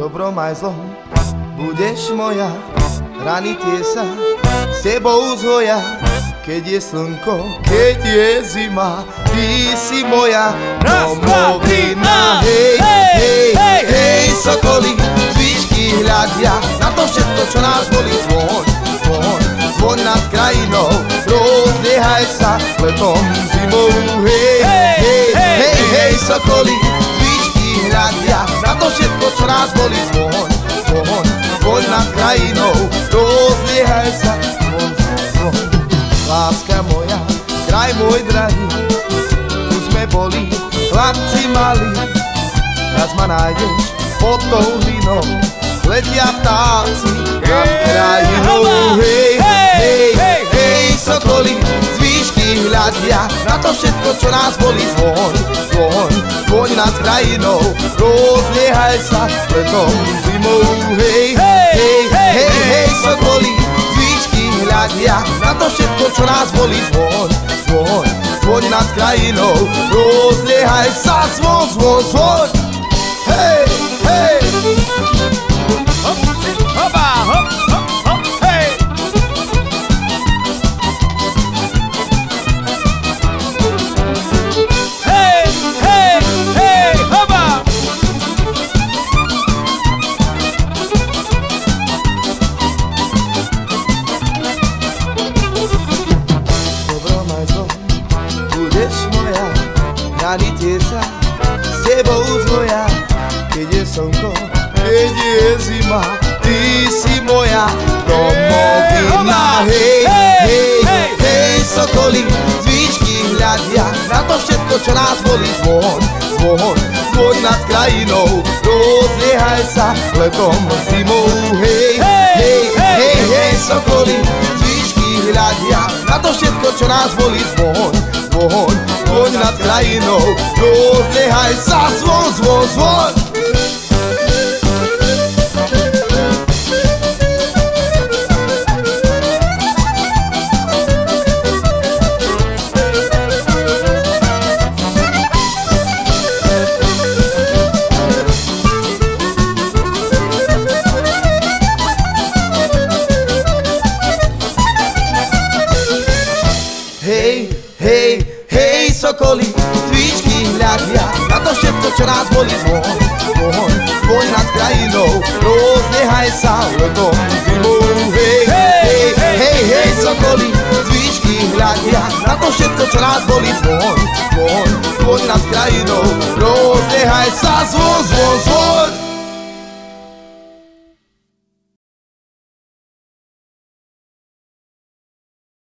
dobrom aj zlom. Budeš moja, rany tie sa s tebou zhoja. Keď je slnko, keď je zima Ty si moja domovina. Hej, hej, hej, hej, sokoly Z výšky hľadia. Na to všetko, čo nás boli Zvoň, zvoň, zvoň nad krajinou. Rozliehaj sa letom, zimou. Hej, hej, hej, hej, sokoly Z výšky hľadia. Na to všetko, nás boli Zvoň, zvoň, zvoň nad krajinou. Rozliehaj sa, zvon, zvon, zvon Láska moja, kraj môj drahý. Tu sme boli, chlapci mali Raz ma nájdeš pod tou hlinou. Letia vtáci na to všetko, čo nás boli Zvoň, zvoň, zvoň nad krajinou. Rozliehaj sa letom zimou. Hej, hej, hej, hej, hej, sokoly Z výšky hľadia na to všetko, čo nás boli Zvoň, zvoň, zvoň nad krajinou. Rozliehaj sa, zvon, zvon, zvon tebou zvoja Keď je slnko, keď je zima Ty si moja domovina. Hej, hej, hej, hej, sokoly Z výšky hľadia na to všetko, čo nás boli Zvon, zvon, zvon nad krajinou. Rozliehaj sa letom, zimou. Hej, hej, hej, hej, sokoly Z výšky hľadia na to všetko, čo nás boli Zvon, zvon, zvon nad krajinou Rozliehaj sa, zvon, zvon, zvon Hej, hej, hej, sokoly, tvíčky hľadia na to všetko, čo nás boli zvon, zvon, zvon nad krajinou, rozliehaj sa letom zimou. Hej, hej, hej, hej, sokoly, tvíčky hľadia na to všetko, čo nás boli zvon, zvon, zvon nad krajinou,